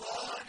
صَالِحًا